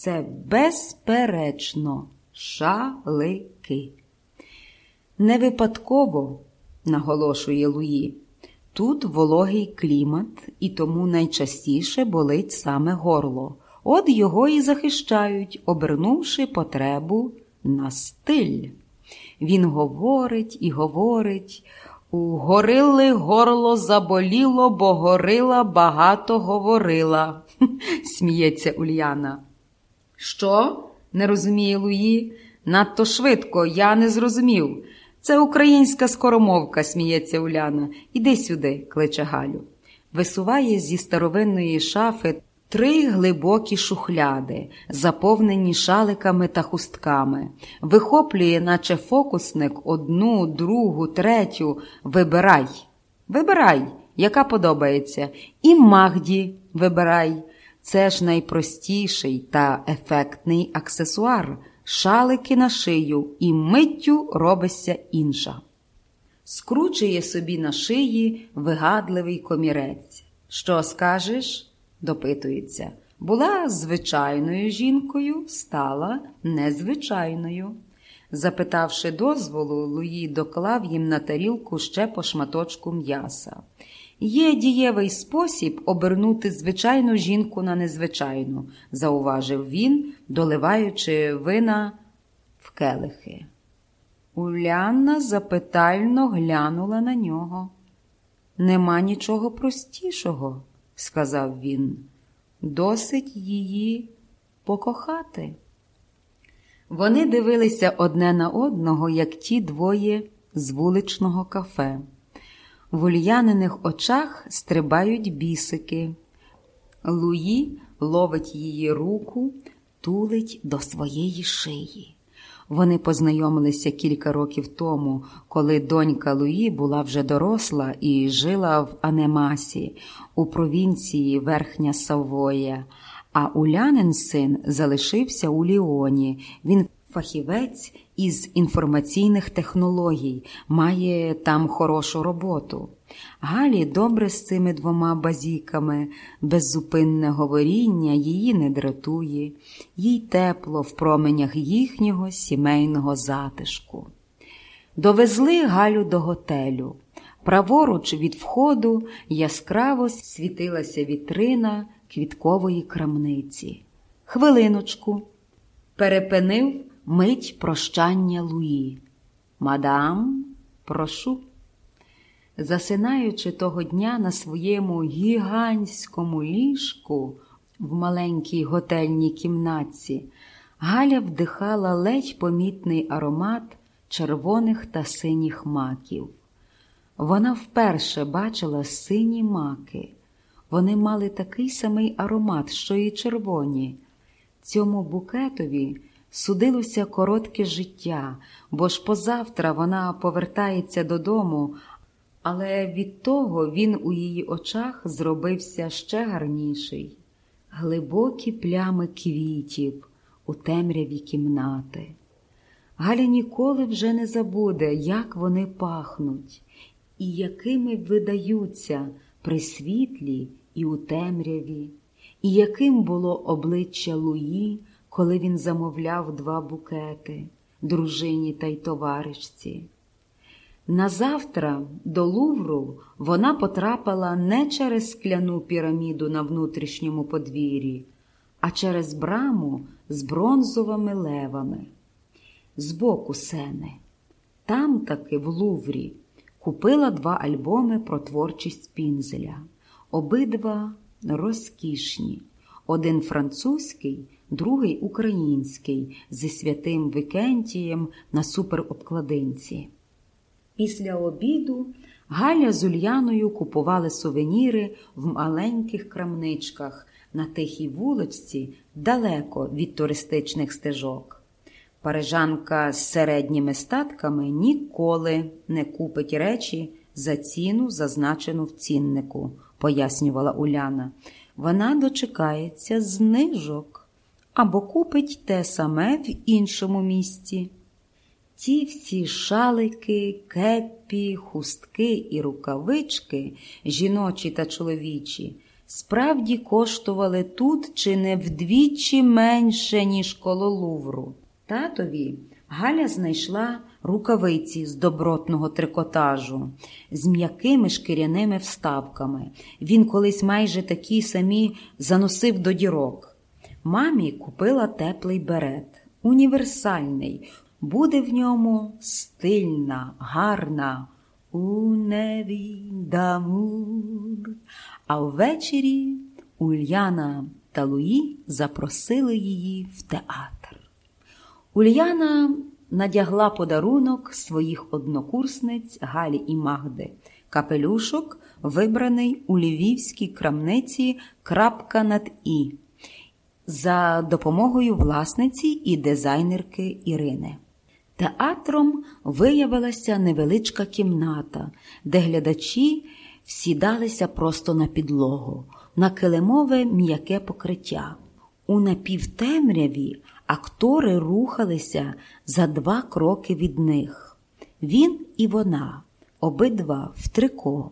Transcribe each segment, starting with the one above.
Це безперечно шалики. Не випадково, наголошує Луї, тут вологий клімат, і тому найчастіше болить саме горло. От його і захищають, обернувши потребу на стиль. Він говорить і говорить. У горили горло заболіло, бо горила багато говорила, сміється Ульяна. Що? не розуміє Луї. Надто швидко, я не зрозумів. Це українська скоромовка, сміється Уляна. Іди сюди, кличе Галю. Висуває зі старовинної шафи Три глибокі шухляди, заповнені шаликами та хустками, вихоплює, наче фокусник, одну, другу, третю. Вибирай, вибирай, яка подобається, і Магді вибирай. Це ж найпростіший та ефектний аксесуар, шалики на шию, і миттю робиться інша. Скручує собі на шиї вигадливий комірець. Що скажеш? допитується. Була звичайною жінкою, стала незвичайною. Запитавши дозволу, Луї доклав їм на тарілку ще по шматочку м'яса. Є дієвий спосіб обернути звичайну жінку на незвичайну, зауважив він, доливаючи вина в келихи. Уляна запитально глянула на нього. Нема нічого простішого сказав він, досить її покохати. Вони дивилися одне на одного, як ті двоє з вуличного кафе. В ульяниних очах стрибають бісики. Луї ловить її руку, тулить до своєї шиї. Вони познайомилися кілька років тому, коли донька Луї була вже доросла і жила в Анемасі у провінції Верхня Савоя, а Улянин син залишився у Ліоні. Він фахівець із інформаційних технологій, має там хорошу роботу. Галі добре з цими двома базіками, беззупинне говоріння її не дратує, їй тепло в променях їхнього сімейного затишку. Довезли Галю до готелю. Праворуч від входу яскраво світилася вітрина квіткової крамниці. Хвилиночку, перепинив мить прощання Луї. Мадам, прошу. Засинаючи того дня на своєму гігантському ліжку в маленькій готельній кімнатці, Галя вдихала ледь помітний аромат червоних та синіх маків. Вона вперше бачила сині маки. Вони мали такий самий аромат, що і червоні. Цьому букетові судилося коротке життя, бо ж позавтра вона повертається додому, але від того він у її очах зробився ще гарніший. Глибокі плями квітів у темряві кімнати. Галя ніколи вже не забуде, як вони пахнуть, і якими видаються при світлі і у темряві, і яким було обличчя Луї, коли він замовляв два букети дружині та й товаришці. Назавтра до Лувру вона потрапила не через скляну піраміду на внутрішньому подвір'ї, а через браму з бронзовими левами. Збоку сени. Там таки в Луврі купила два альбоми про творчість Пінзеля. Обидва розкішні, один французький, другий український зі святим Викентієм на суперобкладинці. Після обіду Галя з Ульяною купували сувеніри в маленьких крамничках на тихій вуличці далеко від туристичних стежок. Парижанка з середніми статками ніколи не купить речі за ціну, зазначену в ціннику, пояснювала Уляна. Вона дочекається знижок або купить те саме в іншому місці. Ті всі шалики, кепі, хустки і рукавички, жіночі та чоловічі, справді коштували тут чи не вдвічі менше, ніж коло Лувру. Татові Галя знайшла рукавиці з добротного трикотажу, з м'якими шкіряними вставками. Він колись майже такі самі заносив до дірок. Мамі купила теплий берет, універсальний. Буде в ньому стильна, гарна у небі дамур. А ввечері Ульяна та Луї запросили її в театр. Ульяна надягла подарунок своїх однокурсниць Галі і Магди. Капелюшок, вибраний у львівській крамниці крапка над І за допомогою власниці і дизайнерки Ірини. Театром виявилася невеличка кімната, де глядачі всідалися просто на підлогу, на килимове м'яке покриття. У напівтемряві актори рухалися за два кроки від них. Він і вона, обидва в трико.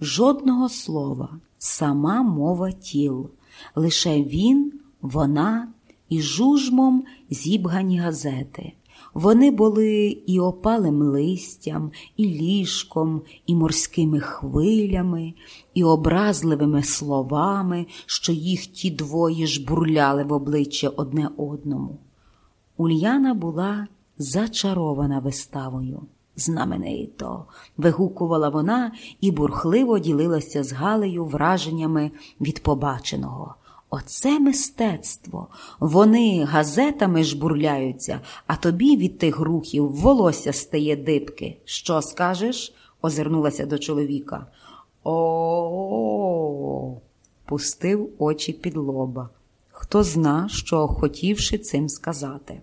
Жодного слова, сама мова тіл. Лише він, вона і жужмом зібгані газети. Вони були і опалим листям, і ліжком, і морськими хвилями, і образливими словами, що їх ті двоє ж бурляли в обличчя одне одному. Ульяна була зачарована виставою. Знаменито, вигукувала вона і бурхливо ділилася з Галею враженнями від побаченого. Оце мистецтво. Вони газетами жбурляються, а тобі від тих рухів волосся стає дибки. Що скажеш? озирнулася до чоловіка. О, пустив очі під лоба. Хто зна, що хотівши цим сказати.